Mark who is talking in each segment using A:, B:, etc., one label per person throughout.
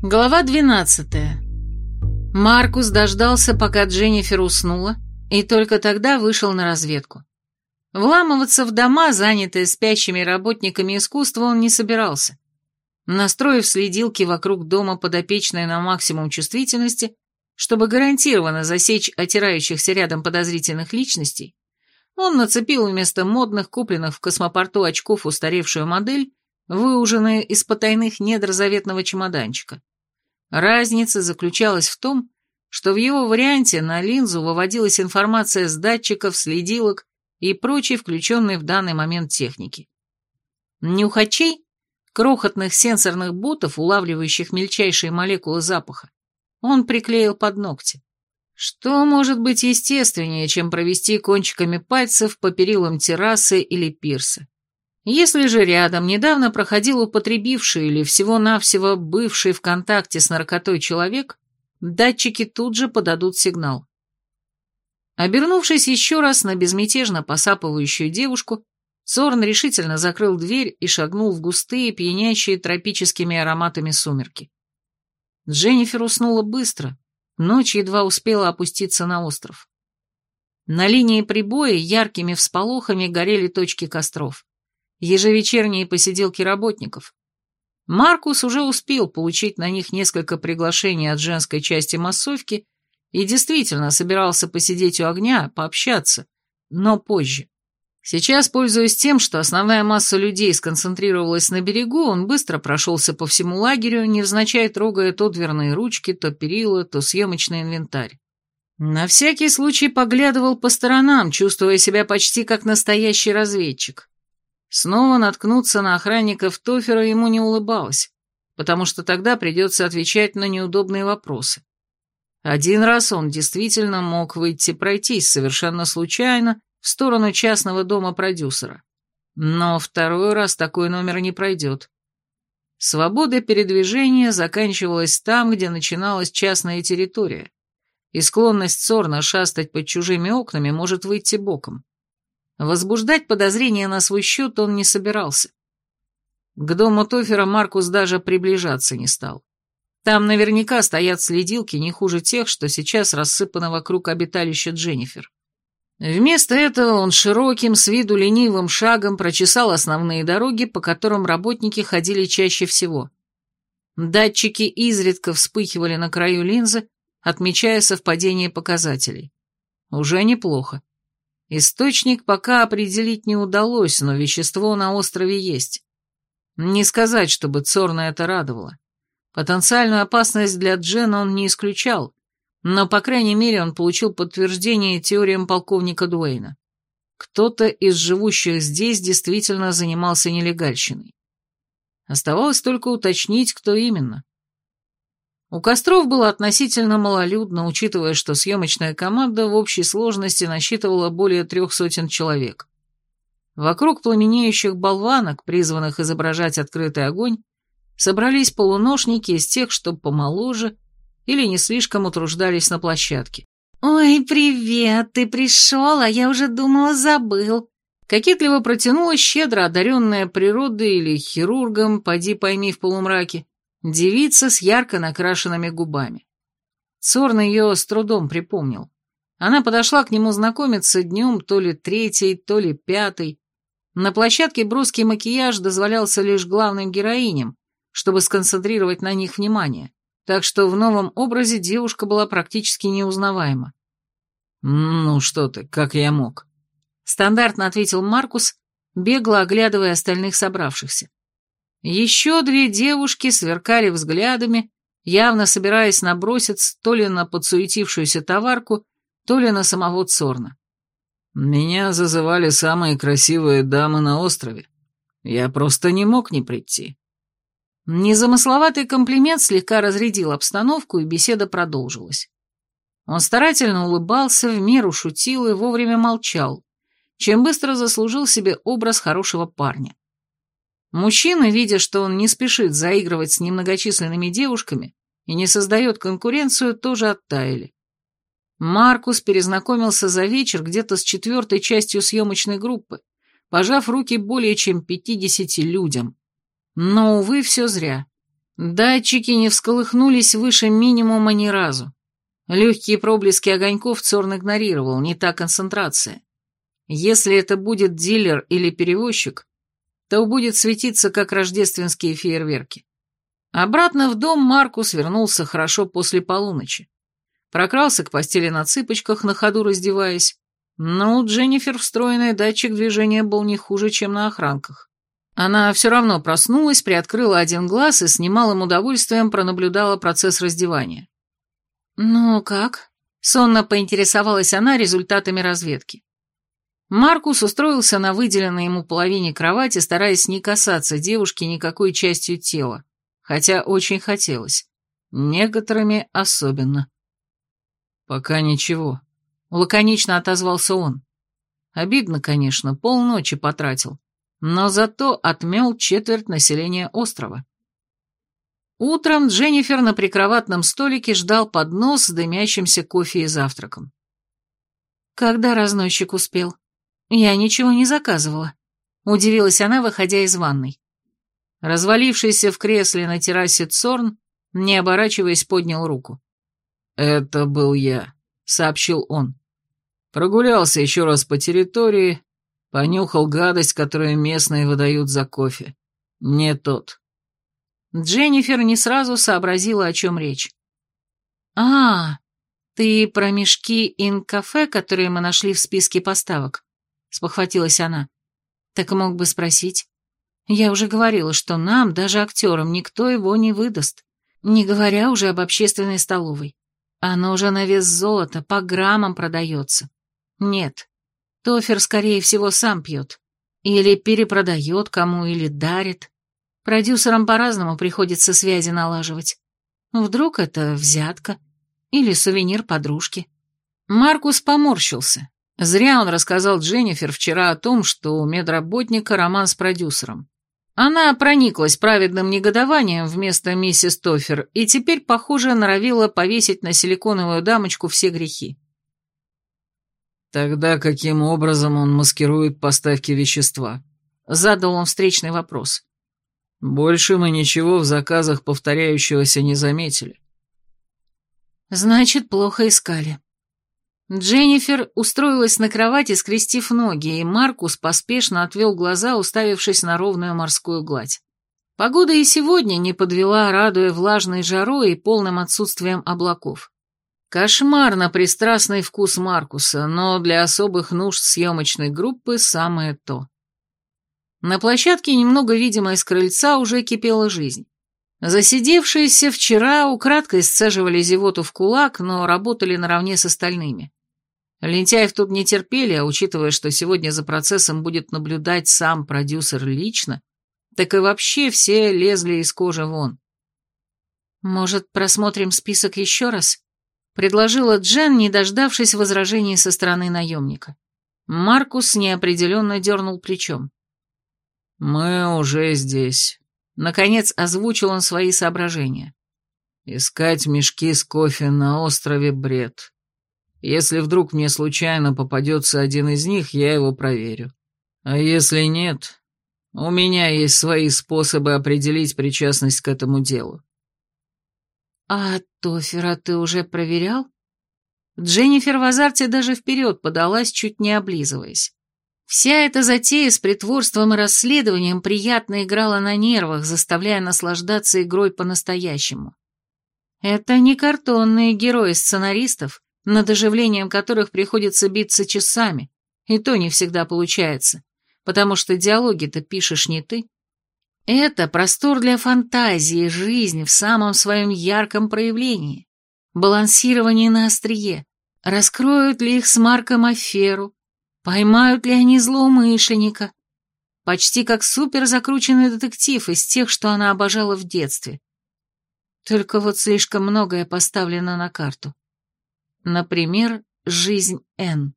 A: Глава 12. Маркус дождался, пока Дженнифер уснула, и только тогда вышел на разведку. Вламываться в дома, занятые спящими работниками искусства, он не собирался. Настроив следилки вокруг дома подопечной на максимум чувствительности, чтобы гарантированно засечь отирающихся рядом подозрительных личностей, он нацепил вместо модных, купленных в космопорту очков устаревшую модель, выуженную из потайных недр заветного чемоданчика. Разница заключалась в том, что в его варианте на линзу выводилась информация с датчиков, следилок и прочей включенной в данный момент техники. Нюхачей, крохотных сенсорных ботов, улавливающих мельчайшие молекулы запаха, он приклеил под ногти. Что может быть естественнее, чем провести кончиками пальцев по перилам террасы или пирса? Если же рядом недавно проходил употребивший или всего-навсего бывший в контакте с наркотой человек, датчики тут же подадут сигнал. Обернувшись еще раз на безмятежно посапывающую девушку, Сорн решительно закрыл дверь и шагнул в густые, пьянящие тропическими ароматами сумерки. Дженнифер уснула быстро, ночь едва успела опуститься на остров. На линии прибоя яркими всполохами горели точки костров ежевечерние посиделки работников. Маркус уже успел получить на них несколько приглашений от женской части массовки и действительно собирался посидеть у огня, пообщаться, но позже. Сейчас, пользуясь тем, что основная масса людей сконцентрировалась на берегу, он быстро прошелся по всему лагерю, невзначай трогая то дверные ручки, то перила, то съемочный инвентарь. На всякий случай поглядывал по сторонам, чувствуя себя почти как настоящий разведчик. Снова наткнуться на охранников Тофера ему не улыбалось, потому что тогда придется отвечать на неудобные вопросы. Один раз он действительно мог выйти пройтись совершенно случайно в сторону частного дома продюсера. Но второй раз такой номер не пройдет. Свобода передвижения заканчивалась там, где начиналась частная территория, и склонность Сорна шастать под чужими окнами может выйти боком. Возбуждать подозрения на свой счет он не собирался. К дому Тофера Маркус даже приближаться не стал. Там наверняка стоят следилки не хуже тех, что сейчас рассыпаны вокруг обиталища Дженнифер. Вместо этого он широким, с виду ленивым шагом прочесал основные дороги, по которым работники ходили чаще всего. Датчики изредка вспыхивали на краю линзы, отмечая совпадение показателей. Уже неплохо. Источник пока определить не удалось, но вещество на острове есть. Не сказать, чтобы Цорна это радовало. Потенциальную опасность для Джена он не исключал, но, по крайней мере, он получил подтверждение теориям полковника Дуэйна. Кто-то из живущих здесь действительно занимался нелегальщиной. Оставалось только уточнить, кто именно. У костров было относительно малолюдно, учитывая, что съемочная команда в общей сложности насчитывала более трех сотен человек. Вокруг пламенеющих болванок, призванных изображать открытый огонь, собрались полуношники из тех, что помоложе или не слишком утруждались на площадке.
B: «Ой, привет, ты пришел, а я уже думала, забыл».
A: Кокетливо протянула щедро одаренная природой или хирургом, поди пойми в полумраке, Девица с ярко накрашенными губами. Цорн ее с трудом припомнил. Она подошла к нему знакомиться днем то ли третий, то ли пятый. На площадке броский макияж дозволялся лишь главным героиням, чтобы сконцентрировать на них внимание, так что в новом образе девушка была практически неузнаваема.
C: «Ну что ты, как я мог?»
A: Стандартно ответил Маркус, бегло оглядывая остальных собравшихся. Еще две девушки сверкали взглядами, явно собираясь наброситься то ли на подсуетившуюся товарку, то ли на самого Цорна.
C: «Меня зазывали самые красивые дамы на острове. Я просто не мог не прийти».
A: Незамысловатый комплимент слегка разрядил обстановку, и беседа продолжилась. Он старательно улыбался, в меру шутил и вовремя молчал, чем быстро заслужил себе образ хорошего парня. Мужчины, видя, что он не спешит заигрывать с немногочисленными девушками и не создает конкуренцию, тоже оттаяли. Маркус перезнакомился за вечер где-то с четвертой частью съемочной группы, пожав руки более чем 50 людям. Но, увы, все зря. Датчики не всколыхнулись выше минимума ни разу. Легкие проблески огоньков Цорн игнорировал, не та концентрация. Если это будет дилер или перевозчик, то будет светиться, как рождественские фейерверки. Обратно в дом Маркус вернулся хорошо после полуночи. Прокрался к постели на цыпочках, на ходу раздеваясь, но у Дженнифер встроенный датчик движения был не хуже, чем на охранках. Она все равно проснулась, приоткрыла один глаз и с немалым удовольствием пронаблюдала процесс раздевания.
B: «Ну как?» — сонно поинтересовалась она результатами разведки.
A: Маркус устроился на выделенной ему половине кровати, стараясь не касаться девушки никакой частью тела, хотя очень хотелось. Некоторыми особенно. «Пока ничего», — лаконично отозвался он. Обидно, конечно, полночи потратил, но зато отмел четверть населения острова. Утром Дженнифер на прикроватном столике ждал поднос с дымящимся кофе и завтраком.
B: «Когда разносчик успел? Я ничего не заказывала», — удивилась она, выходя из ванной.
A: Развалившийся в кресле на террасе Цорн, не оборачиваясь, поднял руку. «Это был я», — сообщил он. Прогулялся еще раз по территории, понюхал гадость, которую местные выдают за кофе. Не тот.
B: Дженнифер не сразу сообразила, о чем речь. «А, ты про мешки ин-кафе, которые мы нашли в списке поставок?» — спохватилась она. «Так мог бы спросить. Я уже говорила, что нам, даже актерам, никто его не выдаст, не говоря уже об общественной столовой. Оно уже на вес золота, по граммам продается. Нет, Тофер, скорее всего, сам пьет. Или перепродает кому, или дарит. Продюсерам по-разному приходится связи налаживать. Вдруг это взятка или сувенир подружки.
A: Маркус поморщился. Зря он рассказал Дженнифер вчера о том, что у медработника роман с продюсером. Она прониклась праведным негодованием вместо миссис Тофер и теперь, похоже, норовила повесить на силиконовую дамочку все грехи. «Тогда каким образом он маскирует поставки вещества?» Задал он встречный вопрос. «Больше мы ничего в заказах повторяющегося не заметили».
B: «Значит, плохо искали», Дженнифер устроилась на кровати, скрестив ноги, и Маркус поспешно отвел глаза, уставившись на ровную морскую гладь. Погода и сегодня не подвела, радуя влажной жарой и полным отсутствием облаков.
A: Кошмарно пристрастный вкус Маркуса, но для особых нужд съемочной группы самое то. На площадке, немного видимой с крыльца, уже кипела жизнь. Засидевшиеся вчера украдкой сцеживали зевоту в кулак, но работали наравне с остальными. Лентяев тут не терпели, а учитывая, что сегодня за процессом будет наблюдать сам продюсер лично, так и вообще все лезли из кожи вон.
B: «Может, просмотрим список еще раз?» — предложила Джен, не дождавшись возражений со стороны наемника.
A: Маркус неопределенно дернул плечом. «Мы уже здесь». Наконец озвучил он свои соображения. «Искать мешки с кофе на острове бред. Если вдруг мне случайно попадется один из них, я его проверю. А если нет, у меня есть свои способы определить причастность к этому делу.
B: А Тофера ты уже проверял? Дженнифер в азарте даже вперед подалась, чуть не облизываясь. Вся эта затея с притворством и расследованием приятно играла на нервах, заставляя наслаждаться игрой по-настоящему. Это не картонные герои сценаристов, над оживлением которых приходится биться часами, и то не всегда получается, потому что диалоги-то пишешь не ты. Это простор для фантазии, жизнь в самом своем ярком проявлении, балансирование на острие, раскроют ли их с Марком аферу, поймают ли они злоумышленника, почти как супер закрученный детектив из тех, что она обожала в детстве. Только вот слишком многое поставлено на карту. Например, жизнь Энн.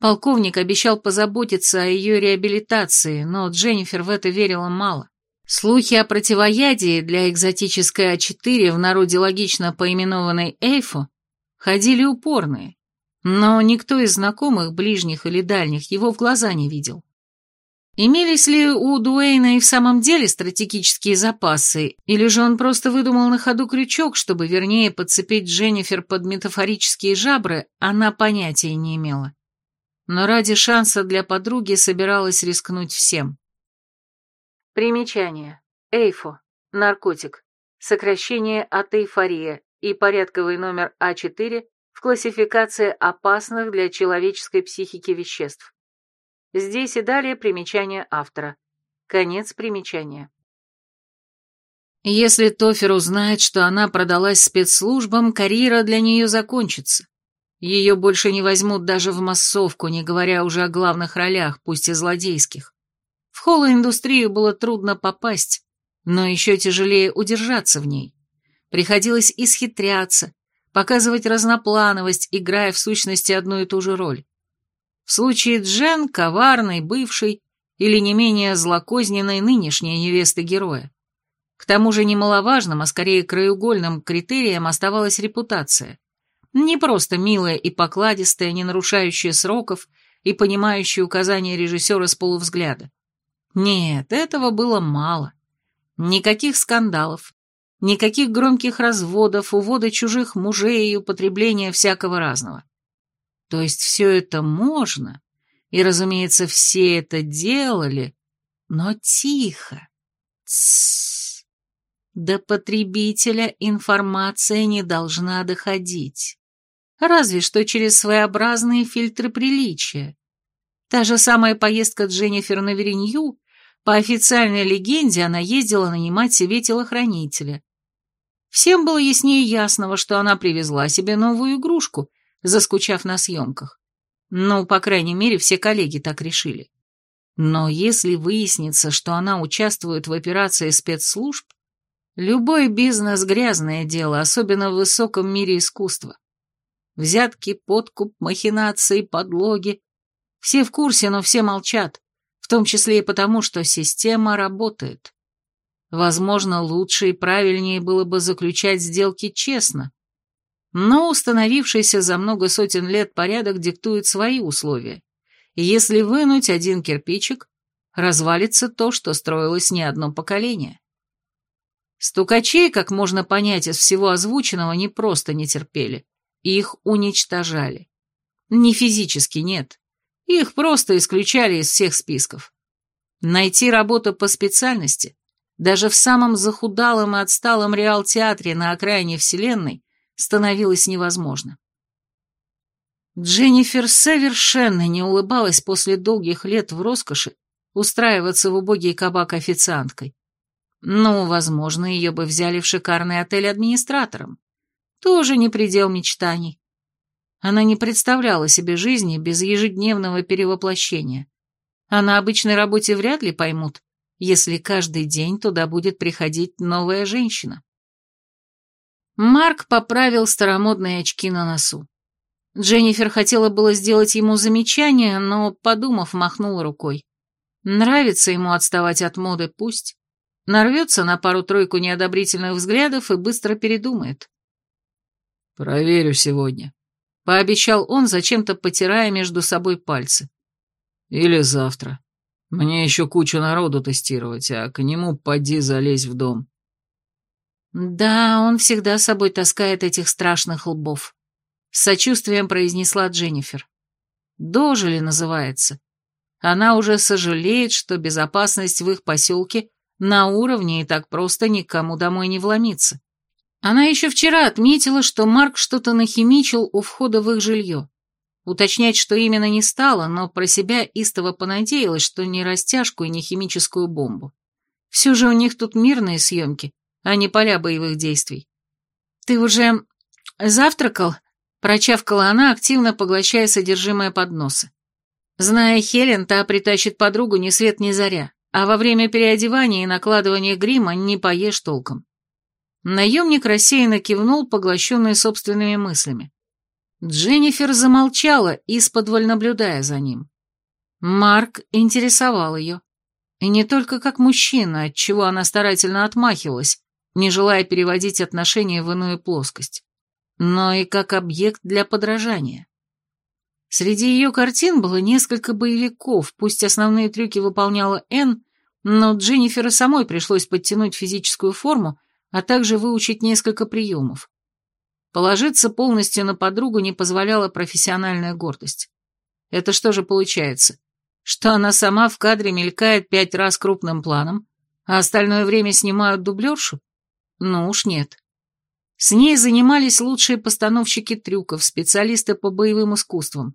B: Полковник обещал позаботиться о ее реабилитации, но Дженнифер в это верила мало. Слухи о противоядии для экзотической А4 в народе логично поименованной Эйфу ходили упорные, но никто из знакомых, ближних или дальних его в глаза не видел. Имелись ли у Дуэйна и в самом деле стратегические запасы, или же он просто выдумал на ходу крючок, чтобы вернее подцепить Дженнифер под метафорические жабры, она понятия не имела. Но ради шанса для подруги собиралась рискнуть всем. Примечание. Эйфо. Наркотик. Сокращение от эйфория и порядковый номер А4 в классификации опасных для человеческой психики веществ. Здесь и далее примечание автора. Конец примечания. Если Тофер узнает, что она продалась спецслужбам, карьера для нее закончится. Ее больше не возьмут даже в массовку, не говоря уже о главных ролях, пусть и злодейских. В холлоиндустрию было трудно попасть, но еще тяжелее удержаться в ней. Приходилось исхитряться, показывать разноплановость, играя в сущности одну и ту же роль. В случае Джен, коварной, бывшей или не менее злокозненной нынешней невесты героя. К тому же немаловажным, а скорее краеугольным критерием оставалась репутация. Не просто милая и покладистая, не нарушающая сроков и понимающая указания режиссера с полувзгляда. Нет, этого было мало. Никаких скандалов, никаких громких разводов, увода чужих мужей и употребления всякого разного. То есть все это можно, и, разумеется, все это делали, но тихо. Тссс. До потребителя информация не должна доходить. Разве что через своеобразные фильтры приличия. Та же самая поездка Дженнифер на Веренью, по официальной легенде, она ездила нанимать себе телохранителя. Всем было яснее ясного, что она привезла себе новую игрушку, заскучав на съемках. Ну, по крайней мере, все коллеги так решили. Но если выяснится, что она участвует в операции спецслужб, любой бизнес – грязное дело, особенно в высоком мире искусства. Взятки, подкуп, махинации, подлоги. Все в курсе, но все молчат, в том числе и потому, что система работает. Возможно, лучше и правильнее было бы заключать сделки честно, но установившийся за много сотен лет порядок диктует свои условия. Если вынуть один кирпичик, развалится то, что строилось не одно поколение. Стукачей, как можно понять из всего озвученного, не просто не терпели. Их уничтожали. Не физически, нет. Их просто исключали из всех списков. Найти работу по специальности, даже в самом захудалом и отсталом реал-театре на окраине Вселенной, становилось невозможно. Дженнифер совершенно не улыбалась после долгих лет в роскоши устраиваться в убогий кабак официанткой. Ну, возможно, ее бы взяли в шикарный отель администратором. Тоже не предел мечтаний. Она не представляла себе жизни без ежедневного перевоплощения. А на обычной работе вряд ли поймут, если каждый день туда будет приходить новая женщина. Марк поправил старомодные очки на носу. Дженнифер хотела было сделать ему замечание, но, подумав, махнула рукой. Нравится ему отставать от моды, пусть. Нарвется на пару-тройку неодобрительных взглядов и быстро передумает.
C: «Проверю сегодня», — пообещал он, зачем-то потирая между собой пальцы. «Или завтра. Мне еще кучу народу тестировать, а к нему поди залезь в дом».
B: «Да, он всегда с собой таскает этих страшных лбов», — с сочувствием произнесла Дженнифер. «Дожили называется. Она уже сожалеет, что безопасность в их поселке на уровне и так просто никому домой не вломиться. Она еще вчера отметила, что Марк что-то нахимичил у входа в их жилье. Уточнять, что именно не стало, но про себя истово понадеялась, что не растяжку и не химическую бомбу. Все же у них тут мирные съемки, а не поля боевых действий. «Ты уже завтракал?» – прочавкала она, активно поглощая содержимое подноса. Зная Хелен, та притащит подругу ни свет ни заря, а во время переодевания и накладывания грима не поешь толком. Наемник рассеянно кивнул, поглощенный собственными мыслями. Дженнифер замолчала, исподволь наблюдая за ним. Марк интересовал ее. И не только как мужчина, от чего она старательно отмахивалась, не желая переводить отношения в иную плоскость, но и как объект для подражания. Среди ее картин было несколько боевиков, пусть основные трюки выполняла Энн, но Дженнифер и самой пришлось подтянуть физическую форму, а также выучить несколько приемов. Положиться полностью на подругу не позволяла профессиональная гордость. Это что же получается? Что она сама в кадре мелькает пять раз крупным планом, а остальное время снимают дублершу? Ну уж нет. С ней занимались лучшие постановщики трюков, специалисты по боевым искусствам.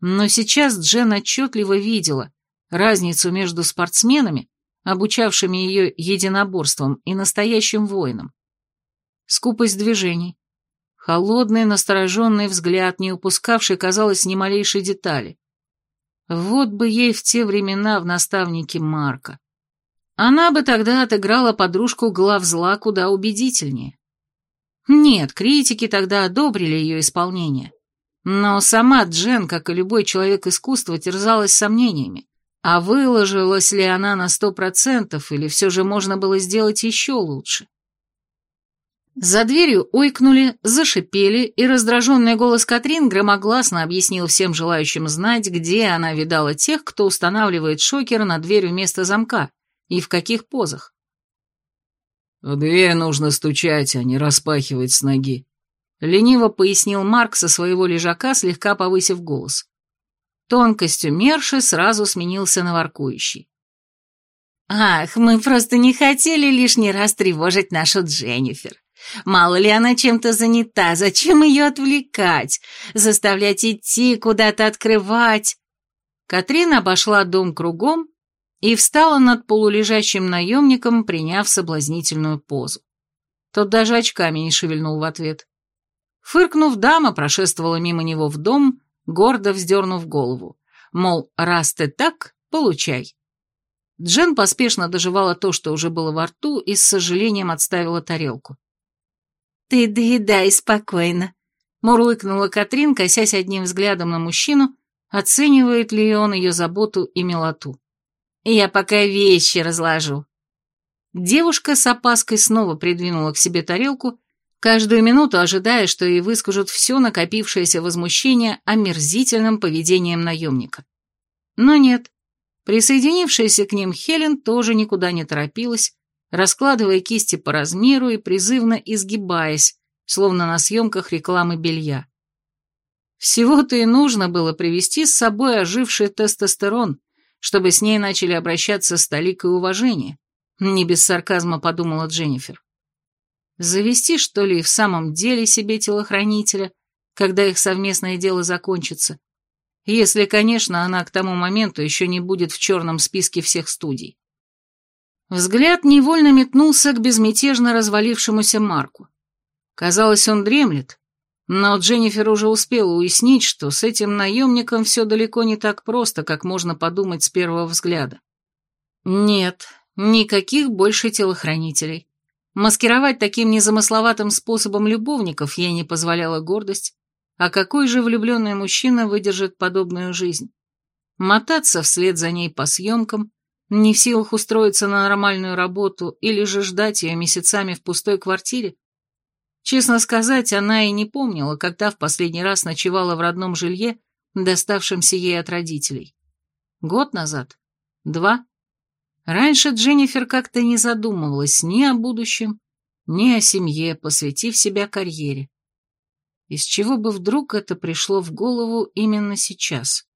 B: Но сейчас Джен отчетливо видела разницу между спортсменами, обучавшими ее единоборством, и настоящим воином. Скупость движений, холодный настороженный взгляд, не упускавший, казалось, ни малейшей детали. Вот бы ей в те времена в наставнике Марка. Она бы тогда отыграла подружку глав зла куда убедительнее. Нет, критики тогда одобрили ее исполнение. Но сама Джен, как и любой человек искусства, терзалась сомнениями. А выложилась ли она на сто процентов, или все же можно было сделать еще лучше? За дверью ойкнули, зашипели, и раздраженный голос Катрин громогласно объяснил всем желающим знать, где она видала тех, кто устанавливает шокер на дверь вместо замка, и в каких позах.
C: «В дверь нужно стучать, а не распахивать с ноги», — лениво пояснил Марк со своего лежака, слегка повысив голос. Тон костюмерши сразу сменился на воркующий.
B: «Ах, мы просто не хотели лишний раз тревожить нашу Дженнифер. Мало ли она чем-то занята, зачем ее отвлекать, заставлять идти, куда-то открывать?»
A: Катрина обошла дом кругом и встала над полулежащим наемником, приняв соблазнительную позу. Тот даже очками не шевельнул в ответ. Фыркнув, дама прошествовала мимо него в дом, гордо вздернув голову. Мол, раз ты так, получай. Джен поспешно доживала то, что уже было во рту, и с сожалением отставила тарелку.
B: «Ты доедай спокойно», — мурлыкнула Катрин, косясь одним взглядом на мужчину, оценивает ли он ее заботу и милоту. «Я пока вещи разложу».
A: Девушка с опаской снова придвинула к себе тарелку, каждую минуту ожидая, что ей выскажут все накопившееся возмущение омерзительным поведением наемника. Но нет. Присоединившаяся к ним Хелен тоже никуда не торопилась, раскладывая кисти по размеру и призывно изгибаясь, словно на съемках рекламы белья. Всего-то и нужно было привести с собой оживший тестостерон, чтобы с ней начали обращаться с толикой уважения, не без сарказма подумала Дженнифер. Завести, что ли, в самом деле себе телохранителя, когда их совместное дело закончится, если, конечно, она к тому моменту еще не будет в черном списке всех студий. Взгляд невольно метнулся к безмятежно развалившемуся Марку. Казалось, он дремлет, но Дженнифер уже успела уяснить, что с этим наемником все далеко не так просто, как можно подумать с первого взгляда. Нет, никаких больше телохранителей. Маскировать таким незамысловатым способом любовников ей не позволяла гордость, а какой же влюбленный мужчина выдержит подобную жизнь? Мотаться вслед за ней по съемкам, не в силах устроиться на нормальную работу или же ждать ее месяцами в пустой квартире? Честно сказать, она и не помнила, когда в последний раз ночевала в родном жилье, доставшемся ей от родителей. Год назад? Два? Раньше Дженнифер как-то не задумывалась ни о будущем, ни о семье, посвятив себя карьере. Из чего бы вдруг это пришло в голову именно сейчас?